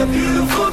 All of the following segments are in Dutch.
the beautiful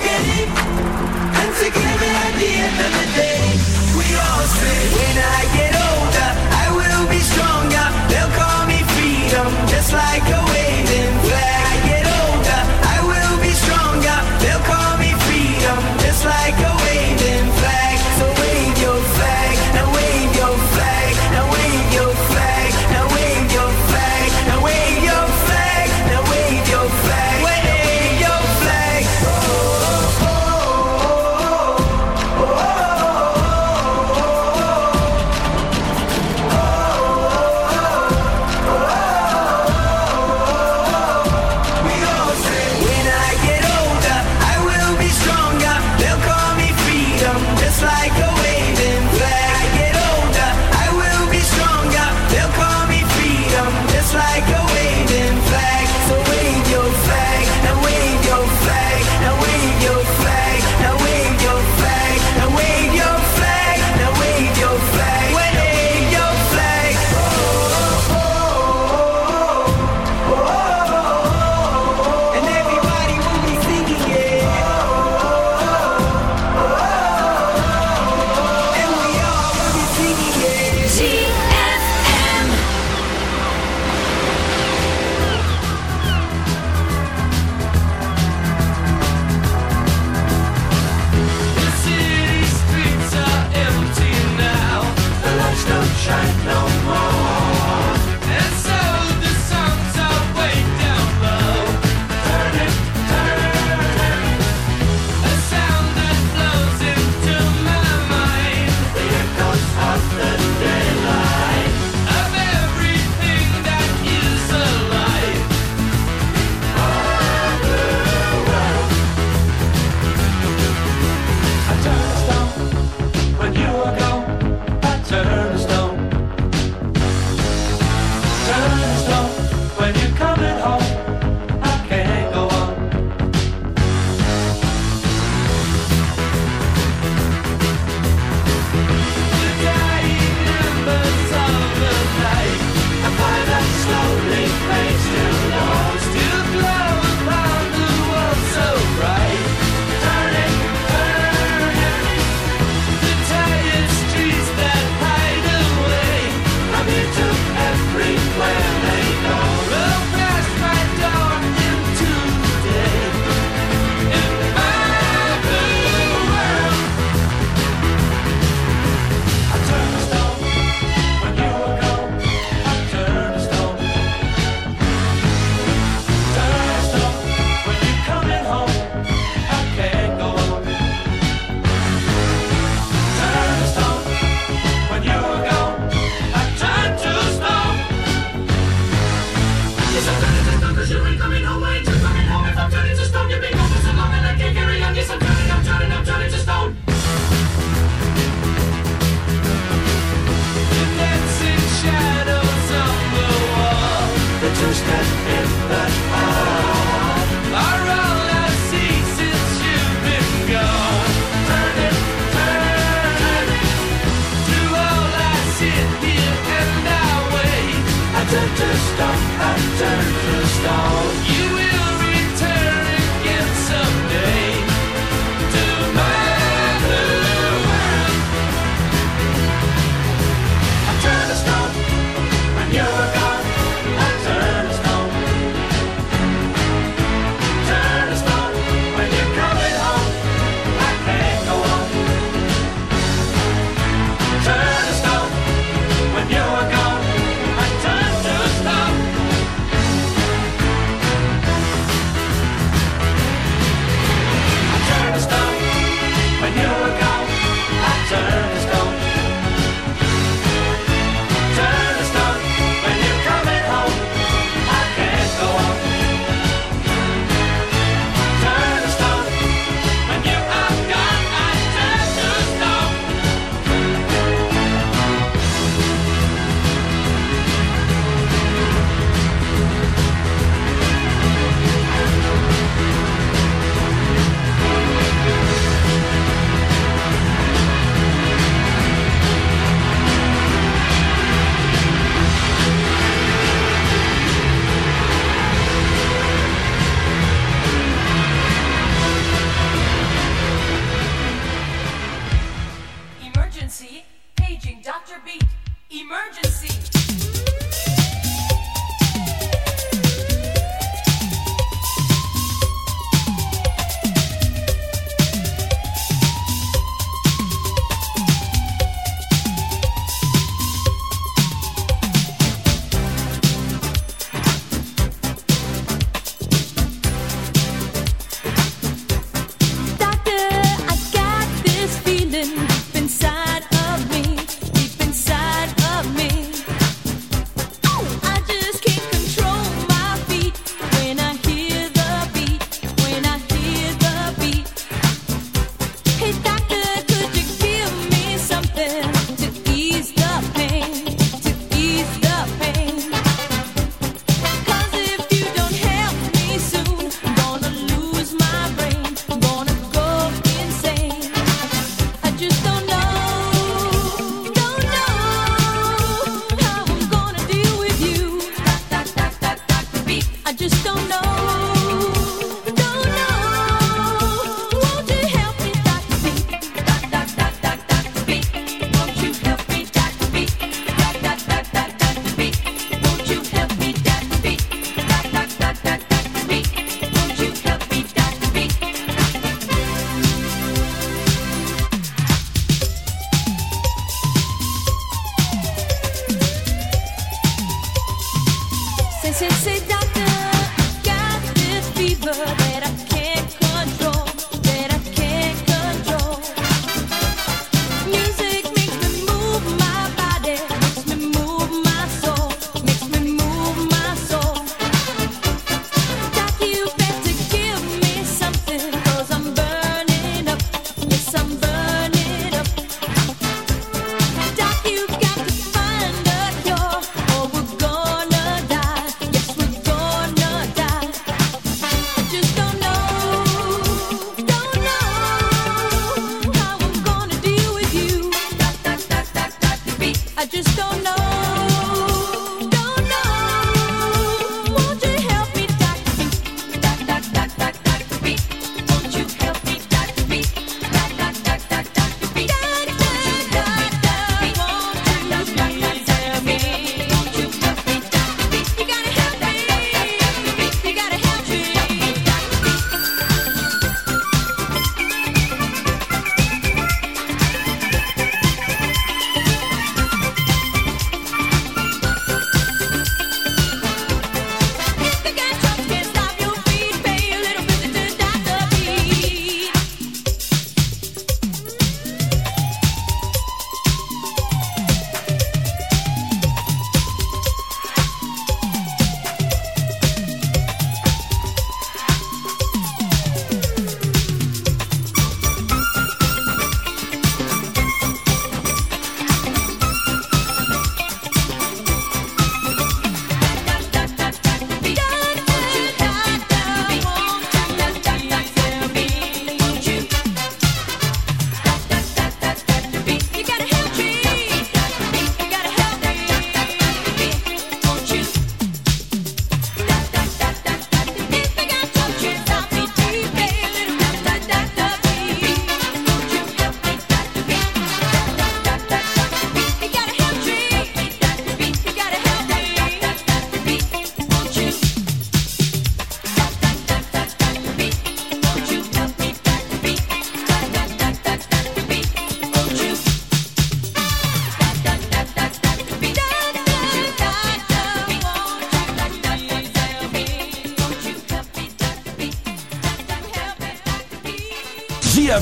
Emergency.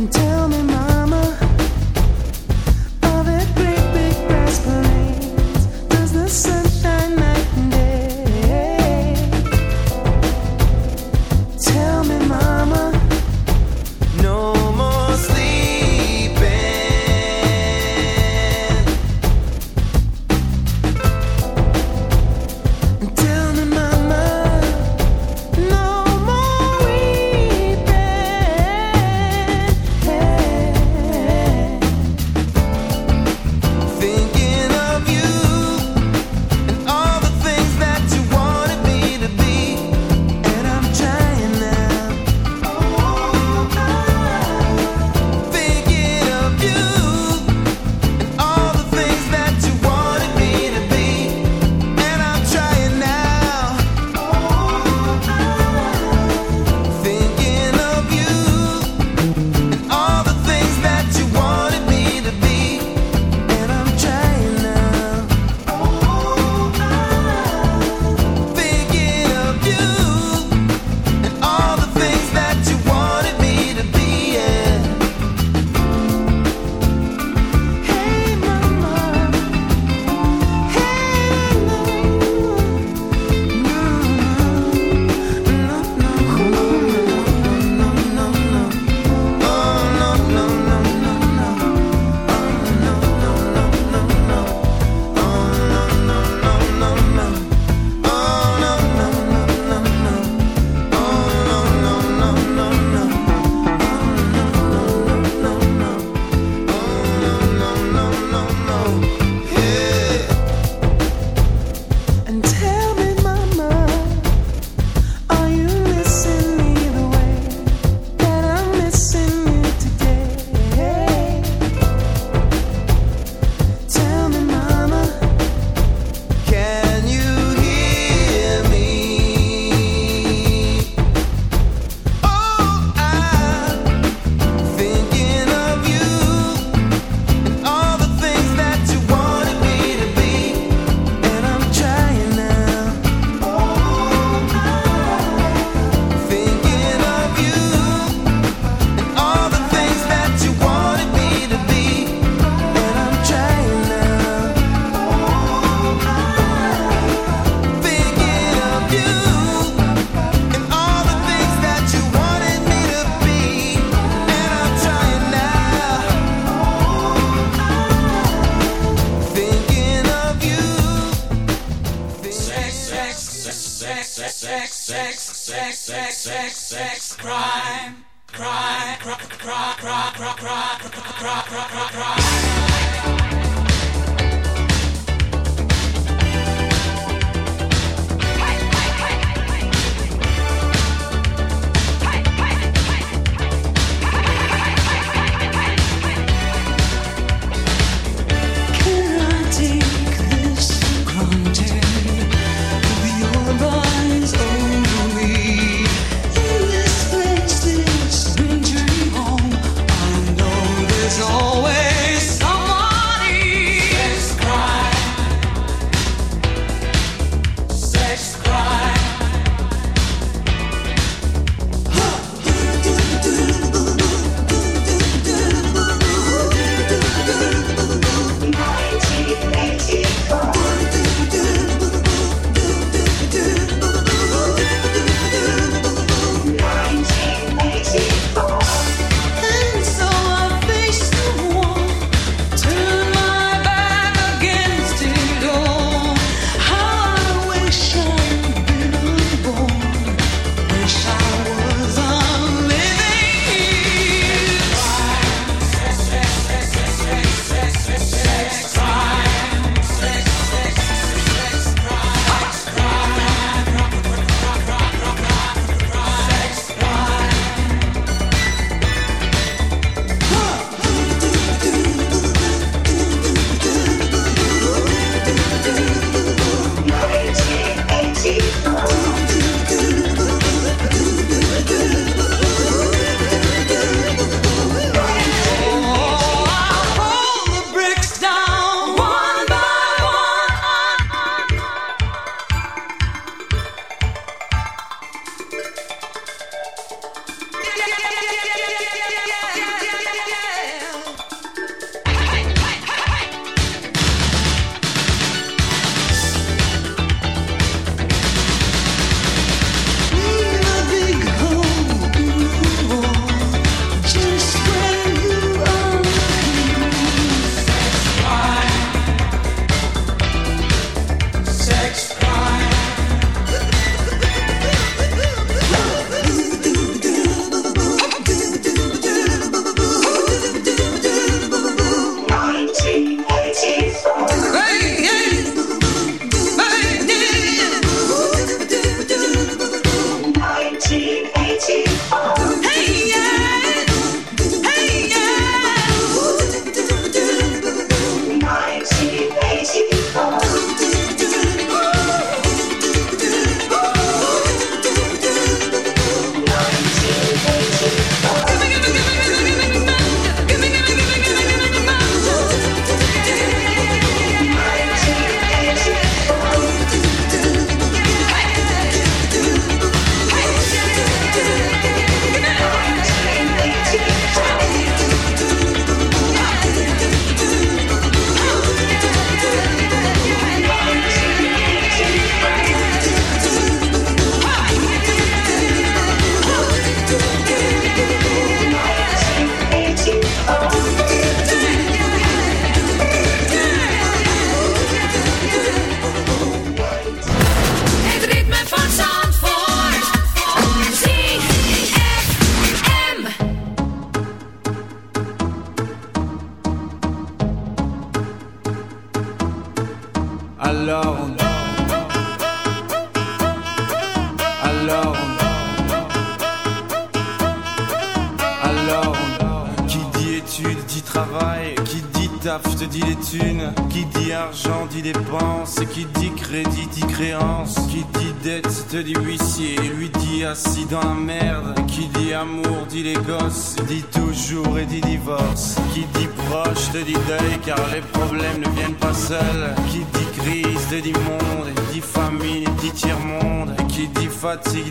Until.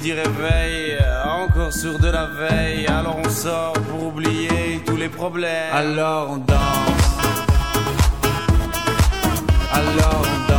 Dit réveil, encore sur de la veille, alors on sort pour oublier tous les problèmes, alors on danse. Alors on danse.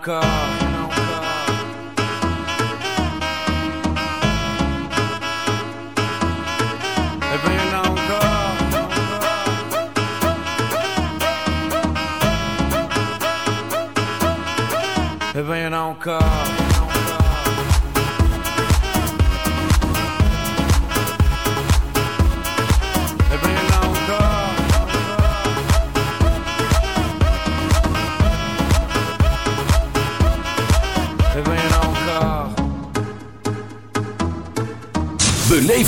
alcohol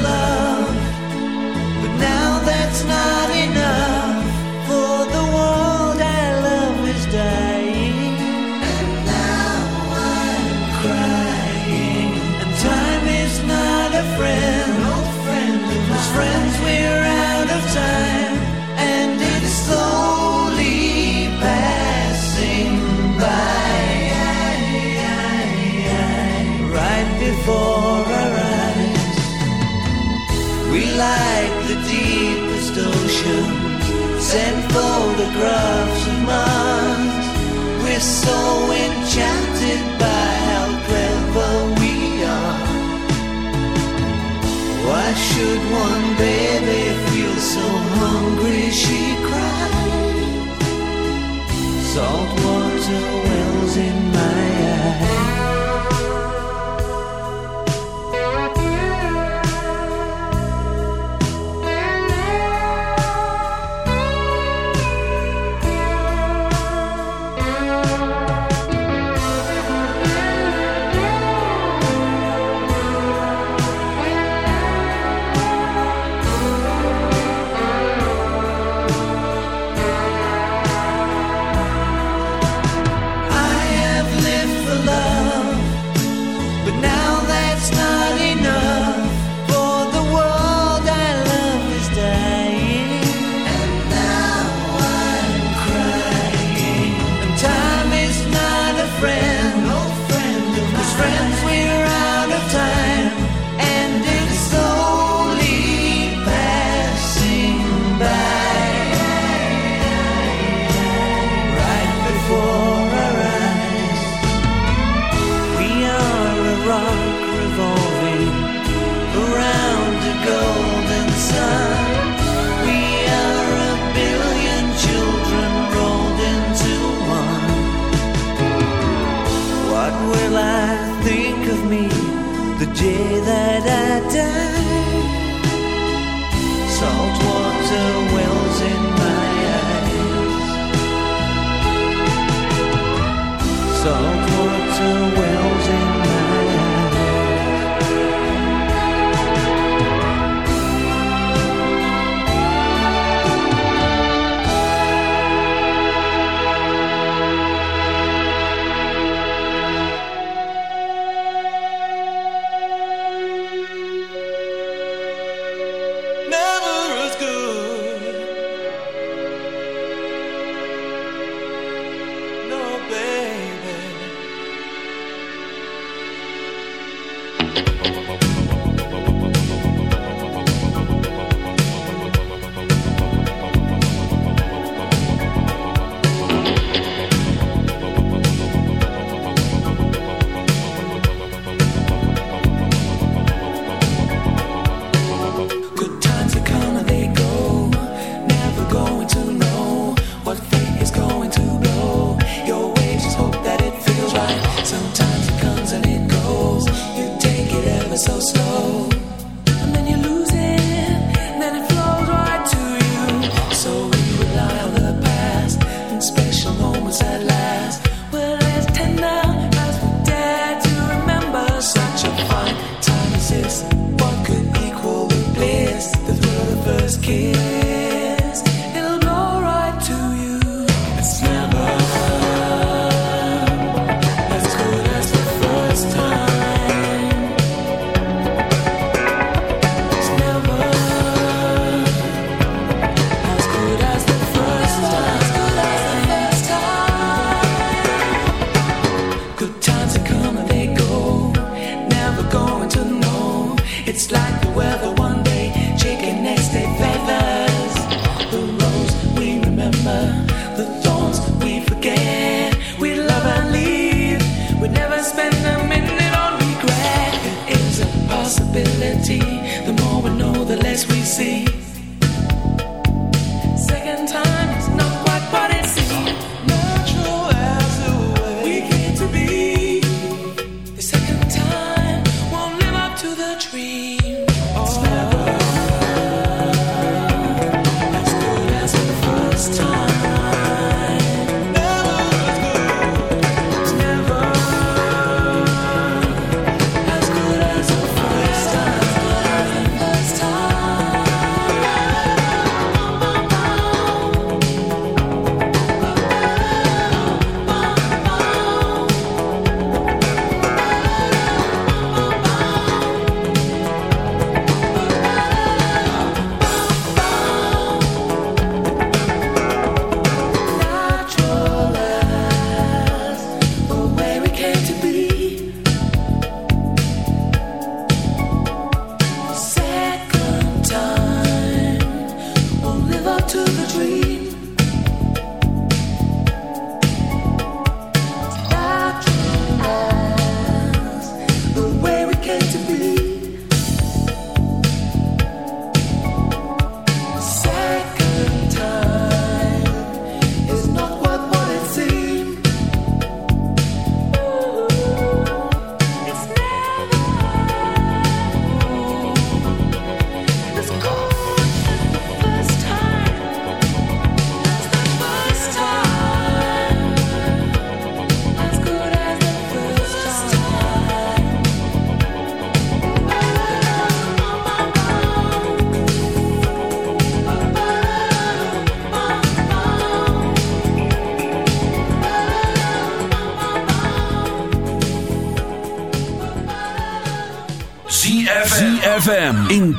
Love, of Mars. We're so enchanted by how clever we are. Why should one baby feel so hungry? She. Salt water wells in my eyes.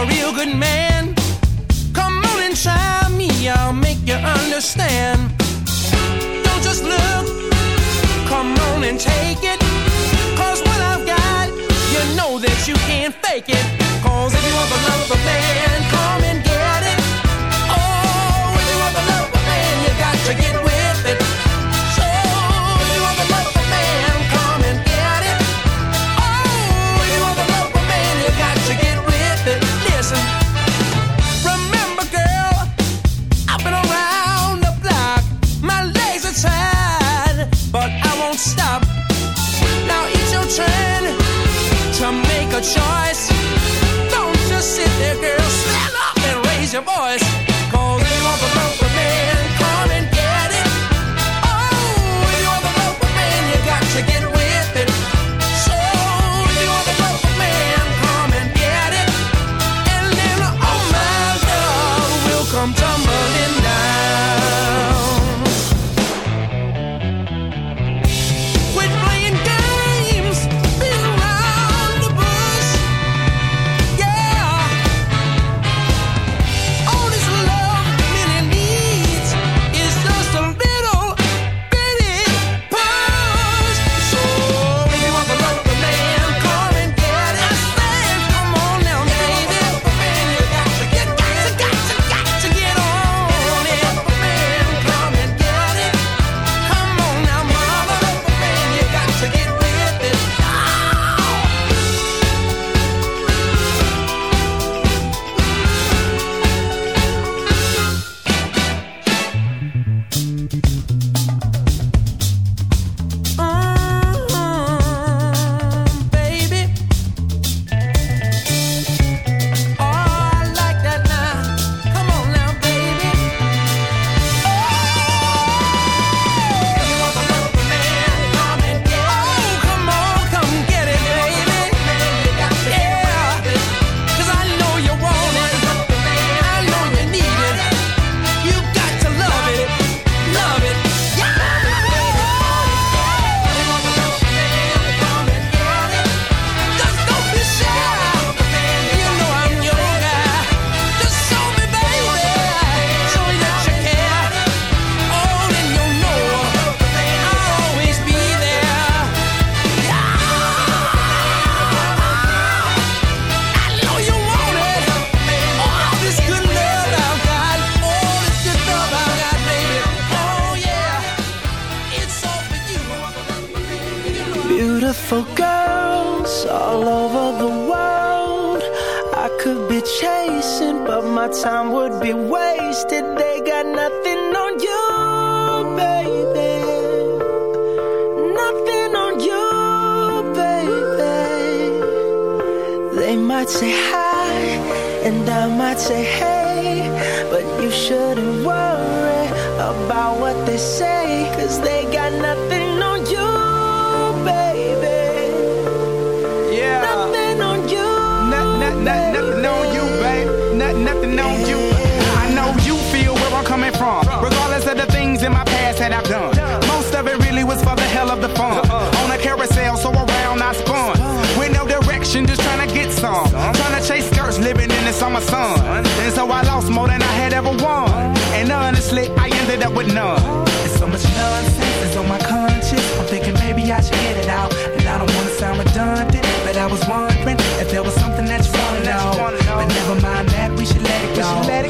A real good man, come on and try me, I'll make you understand. Don't just look, come on and take it. Cause what I've got, you know that you can't fake it. Cause if you want the love of a man, boy Chase skirts, living in the summer sun. And so I lost more than I had ever won. And honestly, I ended up with none. There's so much nonsense is on my conscience. I'm thinking maybe I should get it out. And I don't wanna sound redundant, but I was wondering if there was something that you wanna know. But never mind that, we should let it go.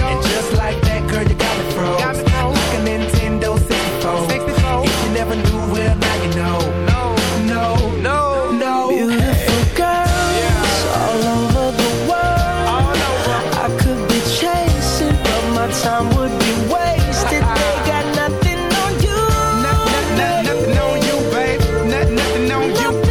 you.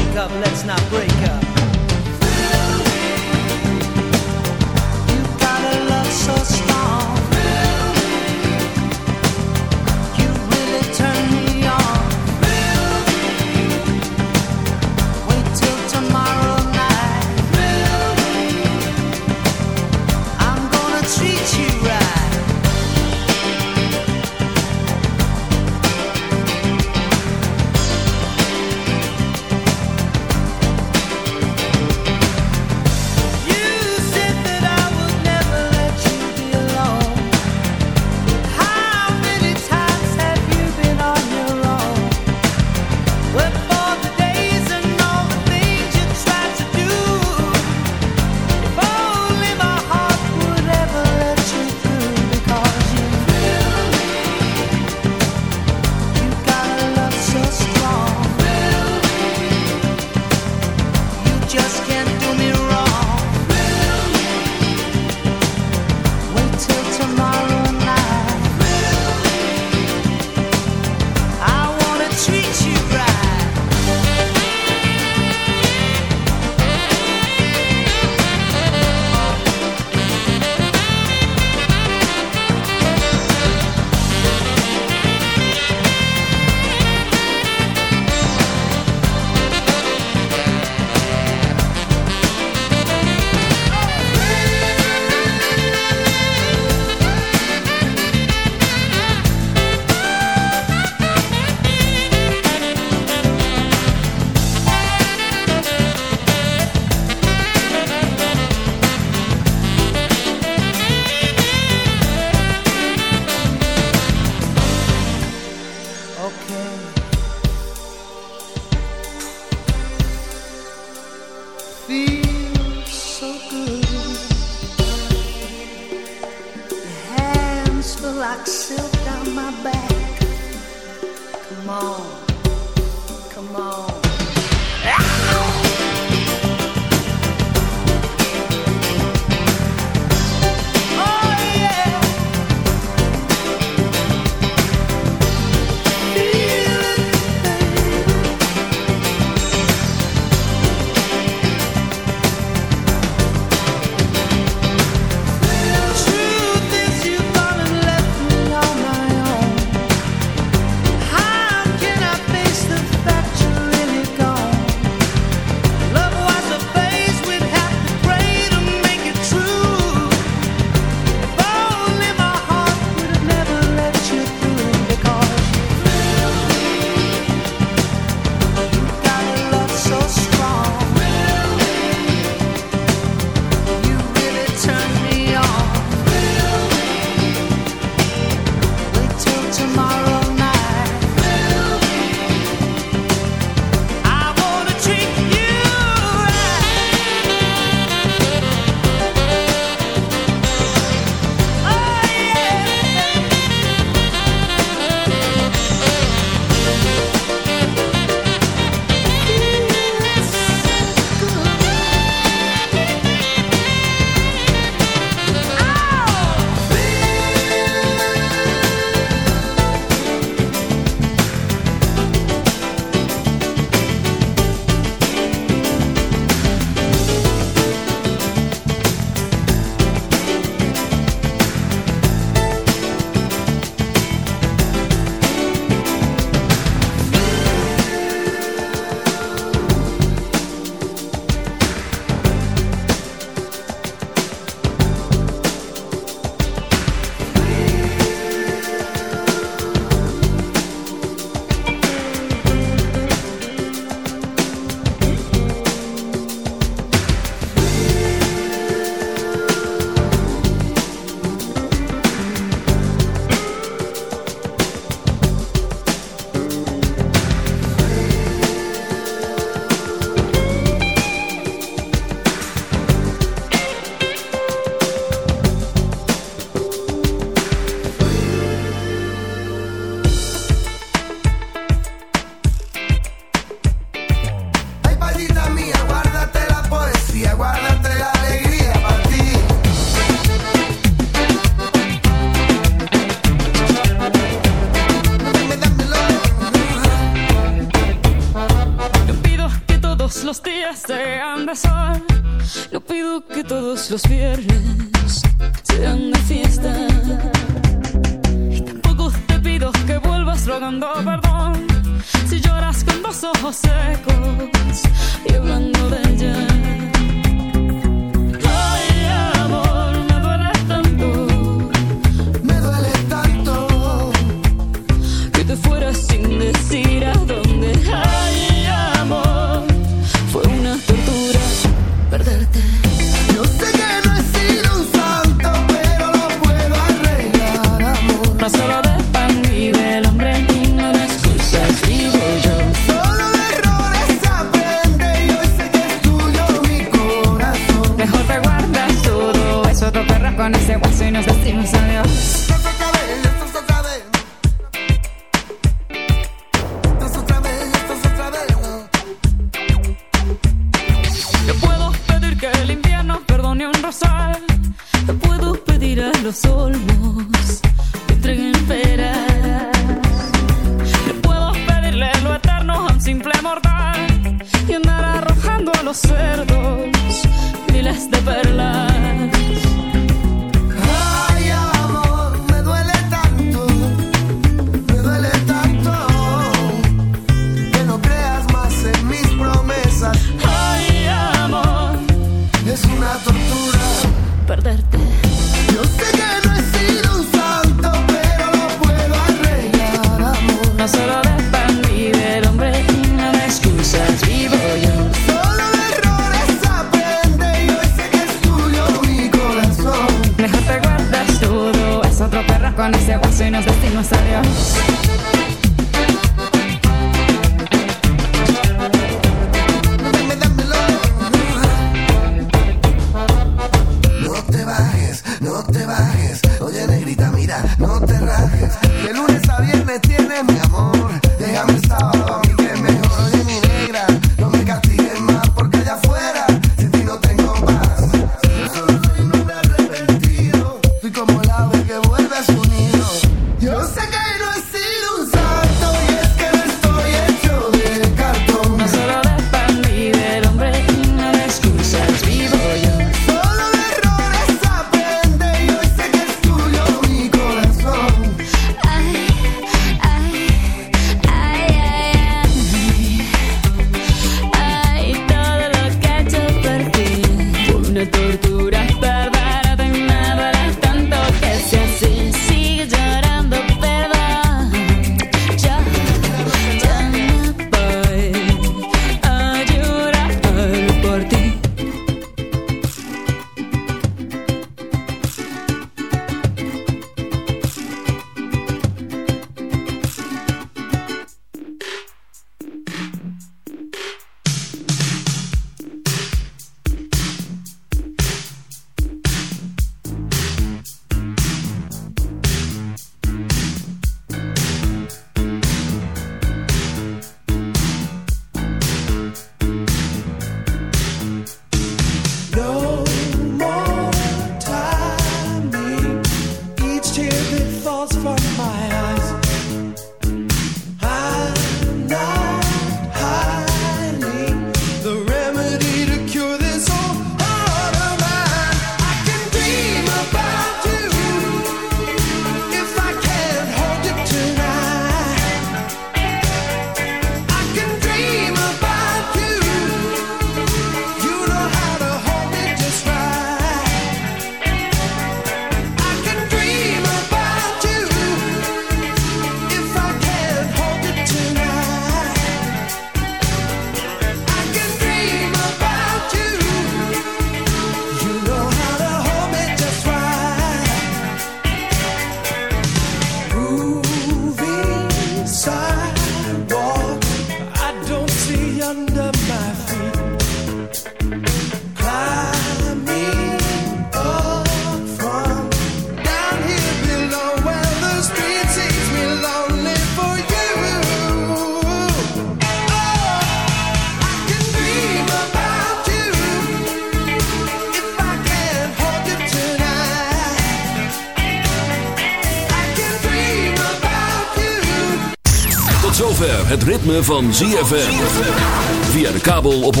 Ritme van ZFM. Via de kabel op 104.5.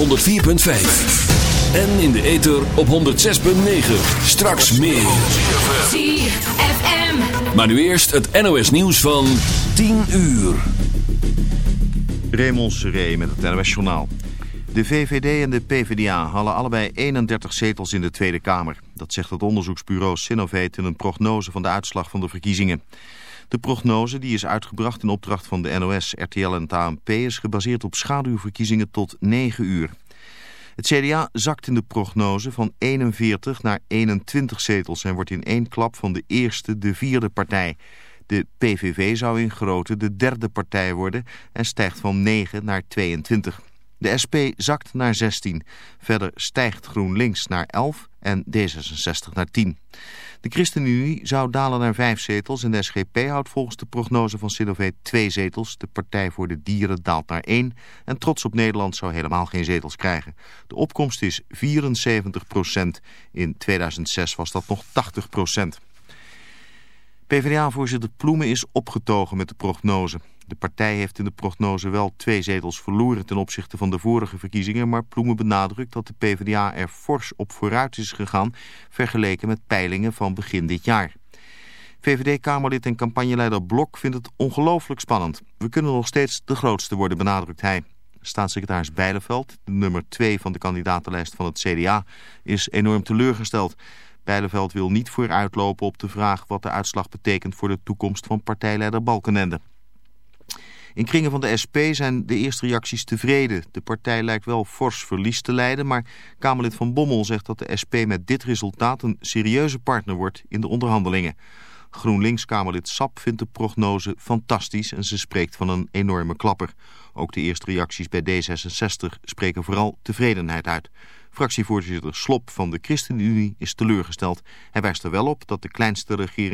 En in de ether op 106.9. Straks meer. ZFM. Maar nu eerst het NOS nieuws van 10 uur. Raymond Seré met het NOS Journaal. De VVD en de PvdA halen allebei 31 zetels in de Tweede Kamer. Dat zegt het onderzoeksbureau Sinovate in een prognose van de uitslag van de verkiezingen. De prognose, die is uitgebracht in opdracht van de NOS, RTL en het is gebaseerd op schaduwverkiezingen tot 9 uur. Het CDA zakt in de prognose van 41 naar 21 zetels... en wordt in één klap van de eerste de vierde partij. De PVV zou in grootte de derde partij worden... en stijgt van 9 naar 22. De SP zakt naar 16. Verder stijgt GroenLinks naar 11 en D66 naar 10. De ChristenUnie zou dalen naar 5 zetels en de SGP houdt volgens de prognose van Sinovate 2 zetels. De Partij voor de Dieren daalt naar 1 en Trots op Nederland zou helemaal geen zetels krijgen. De opkomst is 74 procent. In 2006 was dat nog 80 procent. PvdA-voorzitter Ploemen is opgetogen met de prognose. De partij heeft in de prognose wel twee zetels verloren ten opzichte van de vorige verkiezingen, maar Ploemen benadrukt dat de PvdA er fors op vooruit is gegaan, vergeleken met peilingen van begin dit jaar. VVD-Kamerlid en campagneleider Blok vindt het ongelooflijk spannend. We kunnen nog steeds de grootste worden, benadrukt hij. Staatssecretaris Bijleveld, de nummer 2 van de kandidatenlijst van het CDA, is enorm teleurgesteld. Bijleveld wil niet vooruitlopen op de vraag wat de uitslag betekent voor de toekomst van partijleider Balkenende. In kringen van de SP zijn de eerste reacties tevreden. De partij lijkt wel fors verlies te leiden, maar Kamerlid Van Bommel zegt dat de SP met dit resultaat een serieuze partner wordt in de onderhandelingen. GroenLinks-Kamerlid Sap vindt de prognose fantastisch en ze spreekt van een enorme klapper. Ook de eerste reacties bij D66 spreken vooral tevredenheid uit. Fractievoorzitter Slop van de ChristenUnie is teleurgesteld. Hij wijst er wel op dat de kleinste regering